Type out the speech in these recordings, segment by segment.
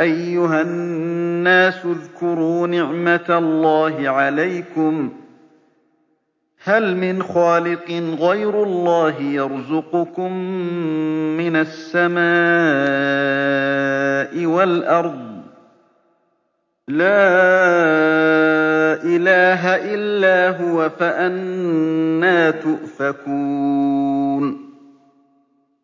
أَيُّهَا النَّاسُ اذْكُرُوا نِعْمَتَ اللَّهِ عَلَيْكُمْ ۚ هَلْ مِنْ خَالِقٍ غَيْرُ اللَّهِ يَرْزُقُكُم مِّنَ السَّمَاءِ وَالْأَرْضِ ۚ لَا إِلَٰهَ إِلَّا هُوَ ۖ فَأَنَّىٰ تُؤْفَكُونَ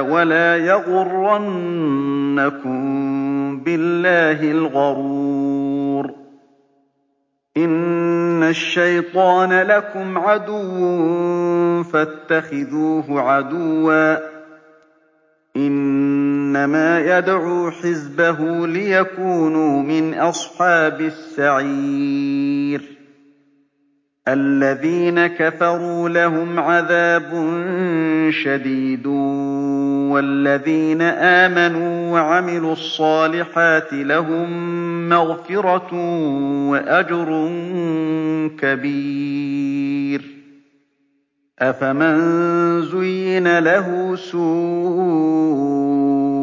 وَلَا يَغُرَّنَّكُم بِاللَّهِ الْغَرُورُ. إِنَّ الشَّيْطَانَ لَكُمْ عَدُوٌّ فَاتَّخِذُوهُ عَدُوًّا ۚ. إِنَّمَا يَدْعُو حِزْبَهُ لِيَكُونُوا مِنْ أَصْحَابِ السَّعِيرِ. الَّذِينَ كَفَرُوا لَهُمْ عَذَابٌ شَدِيدٌ وَالَّذِينَ آمَنُوا وَعَمِلُوا الصَّالِحَاتِ لَهُم مَّغْفِرَةٌ وَأَجْرٌ كَبِيرٌ. أَفَمَن زُيِّنَ لَهُ سُوءُ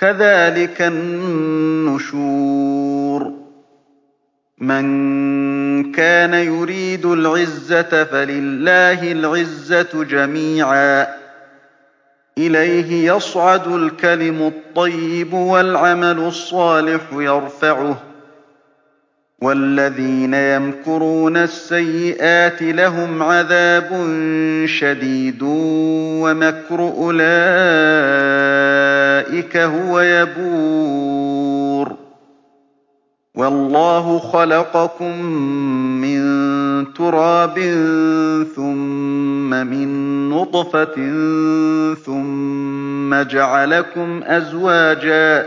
كَذَٰلِكَ النُّشُورُ. مَن كَانَ يُرِيدُ الْعِزَّةَ فَلِلَّهِ الْعِزَّةُ جَمِيعًا ۚ. إِلَيْهِ يَصْعَدُ الْكَلِمُ الطَّيِّبُ وَالْعَمَلُ الصَّالِحُ يَرْفَعُهُ ۚ. وَالَّذِينَ يَمْكُرُونَ السَّيِّئَاتِ لَهُمْ عَذَابٌ شَدِيدٌ وَمَكْرُ أُولَٰئِكَ هُوَ يَبُورُ. وَاللَّهُ خَلَقَكُم مِّن تُرَابٍ ثُمَّ مِن نُّطْفَةٍ ثُمَّ جَعَلَكُمْ أَزْوَاجًا ۚ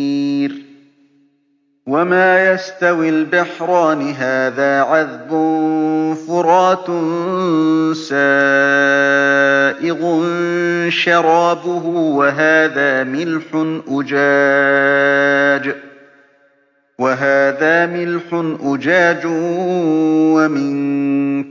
وَمَا يَسْتَوِي الْبَحْرَانِ هَٰذَا عَذْبٌ فُرَاتٌ سَائِغٌ شَرَابُهُ وَهَٰذَا مِلْحٌ أُجَاجٌ وَمِن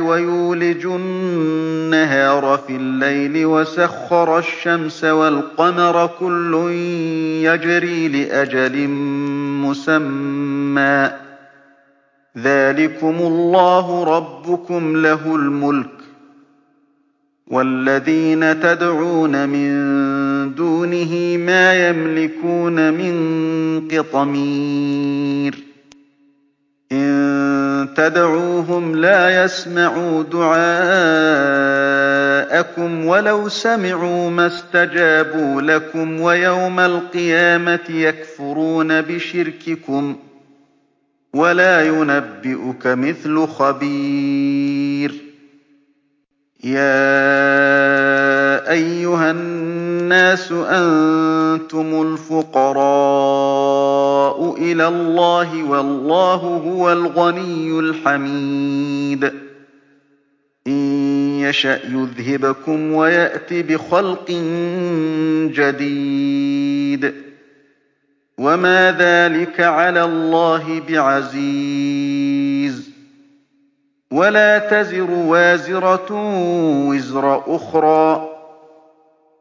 وَيُولِجُ النَّهَارَ فِي اللَّيْلِ وَسَخَّرَ الشَّمْسَ وَالْقَمَرَ كُلٌّ يَجْرِي لِأَجَلٍ مُّسَمًّى ۚ. ذَٰلِكُمُ اللَّهُ رَبُّكُمْ لَهُ الْمُلْكُ ۚ. وَالَّذِينَ تَدْعُونَ مِن دُونِهِ مَا يَمْلِكُونَ مِن قِطْمِيرٍ. إِن تَدْعُوهُمْ لَا يَسْمَعُوا دُعَاءَكُمْ وَلَوْ سَمِعُوا مَا اسْتَجَابُوا لَكُمْ ۖ وَيَوْمَ الْقِيَامَةِ يَكْفُرُونَ بِشِرْكِكُمْ ۚ وَلَا يُنَبِّئُكَ مِثْلُ خَبِيرٍ. أَيُّهَا النَّاسُ أَنتُمُ الْفُقَرَاءُ إِلَى اللَّهِ ۖ وَاللَّهُ هُوَ الْغَنِيُّ الْحَمِيدُ. إِن يَشَأْ يُذْهِبْكُمْ وَيَأْتِ بِخَلْقٍ جَدِيدٍ ۚ. وَمَا ذَٰلِكَ عَلَى اللَّهِ بِعَزِيزٍ. وَلَا تَزِرُ وَازِرَةٌ وِزْرَ أُخْرَىٰ ۚ.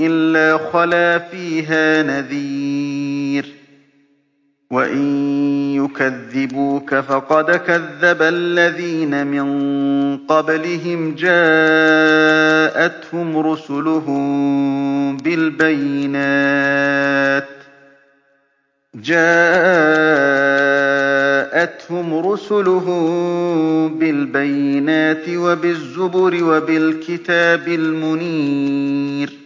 إِلَّا خَلَا فِيهَا نَذِيرٌ ۚ. وَإِن يُكَذِّبُوكَ فَقَدْ كَذَّبَ الَّذِينَ مِن قَبْلِهِمْ ۖ جَاءَتْهُمْ رُسُلُهُم بِالْبَيِّنَاتِ وَبِالزُّبُرِ وَبِالْكِتَابِ الْمُنِيرِ.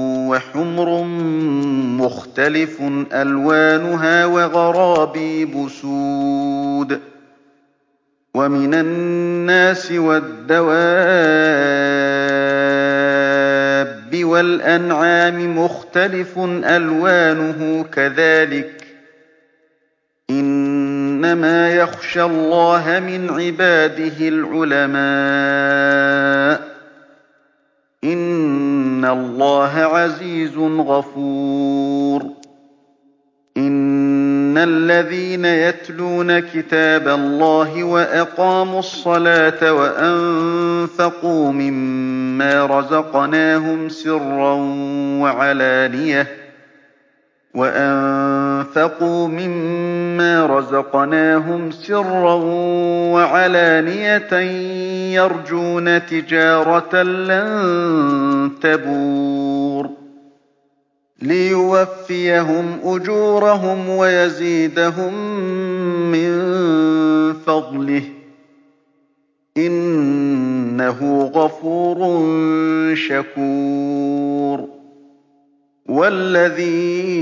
وَحُمْرٌ مُّخْتَلِفٌ أَلْوَانُهَا وَغَرَابِيبُ سُودٌ ۗ وَمِنَ النَّاسِ وَالدَّوَابِّ وَالْأَنْعَامِ مُخْتَلِفٌ أَلْوَانُهُ كَذَٰلِكَ ۗ إِنَّمَا يَخْشَى اللَّهَ مِنْ عِبَادِهِ الْعُلَمَاءُ إِنَّ اللَّهَ عَزِيزٌ غَفُورٌ إِنَّ الَّذِينَ يَتْلُونَ كِتَابَ اللَّهِ وَأَقَامُوا الصَّلَاةَ وَأَنفَقُوا مِمَّا رَزَقْنَاهُمْ سِرًّا وَعَلَانِيَةً وَأَنفَقُوا مِمَّا رَزَقْنَاهُمْ سِرًّا وَعَلَانِيَةً يَرْجُونَ تِجَارَةً لَّن تَبُورَ لِيُوَفِّيَهُمْ أُجُورَهُمْ وَيَزِيدَهُم مِّن فَضْلِهِ ۚ إِنَّهُ غَفُورٌ شَكُورٌ وَالَّذِي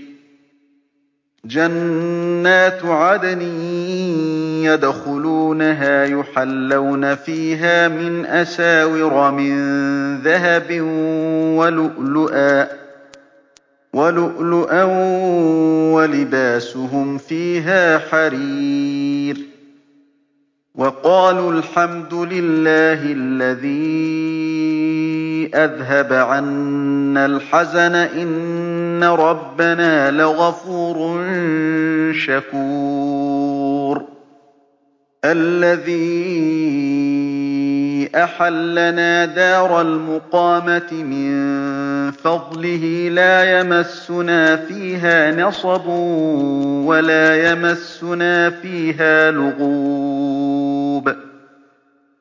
جَنَّاتُ عَدْنٍ يَدْخُلُونَهَا يُحَلَّوْنَ فِيهَا مِنْ أَسَاوِرَ مِن ذَهَبٍ وَلُؤْلُؤًا وَلِبَاسُهُمْ فِيهَا حَرِيرٌ وَقَالُوا الْحَمْدُ لِلَّهِ الَّذِي أَذْهَبَ عَنَّا الْحَزَنَ ۖ إِنَّ رَبَّنَا لَغَفُورٌ شَكُورٌ. الَّذِي أَحَلَّنَا دَارَ الْمُقَامَةِ مِن فَضْلِهِ لَا يَمَسُّنَا فِيهَا نَصَبٌ وَلَا يَمَسُّنَا فِيهَا لُغُوبٌ.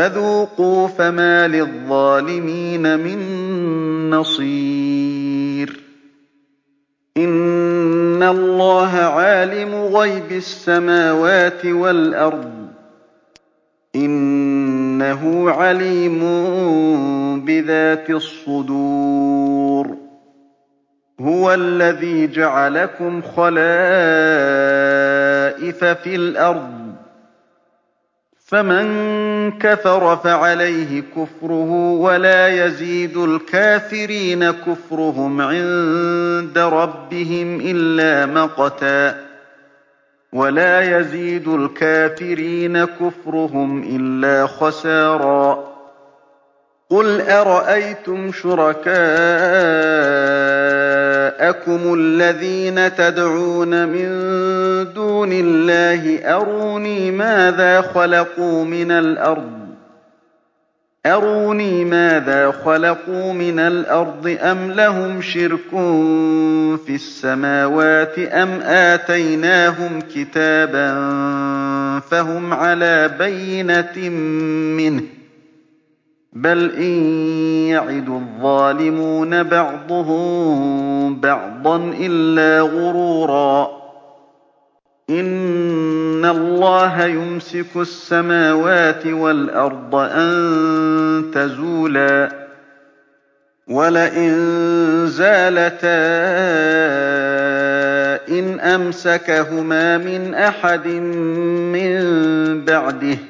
فَذُوقُوا فَمَا لِلظَّالِمِينَ مِن نَّصِيرٍ. إِنَّ اللَّهَ عَالِمُ غَيْبِ السَّمَاوَاتِ وَالْأَرْضِ ۚ. إِنَّهُ عَلِيمٌ بِذَاتِ الصُّدُورِ. هُوَ الَّذِي جَعَلَكُمْ خَلَائِفَ فِي الْأَرْضِ ۚ. فَمَن كَفَرَ فَعَلَيْهِ كُفْرُهُ ۖ وَلَا يَزِيدُ الْكَافِرِينَ كُفْرُهُمْ عِندَ رَبِّهِمْ إِلَّا مَقْتًا ۖ وَلَا يَزِيدُ الْكَافِرِينَ كُفْرُهُمْ إِلَّا خَسَارًا قُلْ أَرَأَيْتُمْ شُرَكَاءَكُمُ الَّذِينَ تَدْعُونَ مِن دُونِ اللَّهِ أَرُونِي مَاذَا خَلَقُوا مِنَ الْأَرْضِ؟ أَمْ لَهُمْ شِرْكٌ فِي السَّمَاوَاتِ؟ أَمْ آتَيْنَاهُمْ كِتَابًا فَهُمْ عَلَىٰ بَيِّنَتٍ مِّنْهُ ۚ؟ بَلْ إِن يَعِدُ الظَّالِمُونَ بَعْضُهُم بَعْضًا إِلَّا غُرُورًا إِنَّ اللَّهَ يُمْسِكُ السَّمَاوَاتِ وَالْأَرْضَ أَن تَزُولَا ۚ وَلَئِن زَالَتَا إِنْ أَمْسَكَهُمَا مِنْ أَحَدٍ مِّن بَعْدِهِ ۚ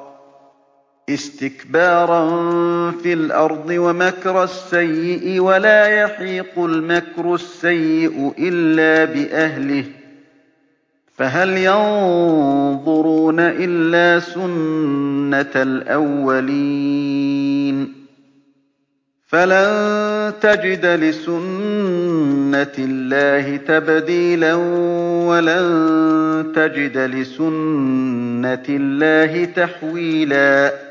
اسْتِكْبَارًا فِي الْأَرْضِ وَمَكْرَ السَّيِّئِ ۚ وَلَا يَحِيقُ الْمَكْرُ السَّيِّئُ إِلَّا بِأَهْلِهِ ۚ. فَهَلْ يَنظُرُونَ إِلَّا سُنَّتَ الْأَوَّلِينَ ۚ؟ فَلَن تَجِدَ لِسُنَّتِ اللَّهِ تَبْدِيلًا وَلَن تَجِدَ لِسُنَّتِ اللَّهِ تَحْوِيلًا.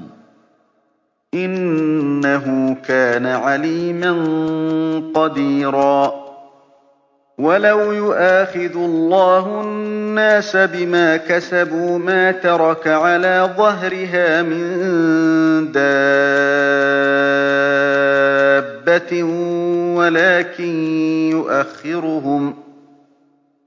إِنَّهُ كَانَ عَلِيمًا قَدِيرًا. وَلَوْ يُؤَاخِذُ اللَّهُ النَّاسَ بِمَا كَسَبُوا مَا تَرَكَ عَلَىٰ ظَهْرِهَا مِن دَابَّةٍ وَلَٰكِن يُؤَخِّرُهُمْ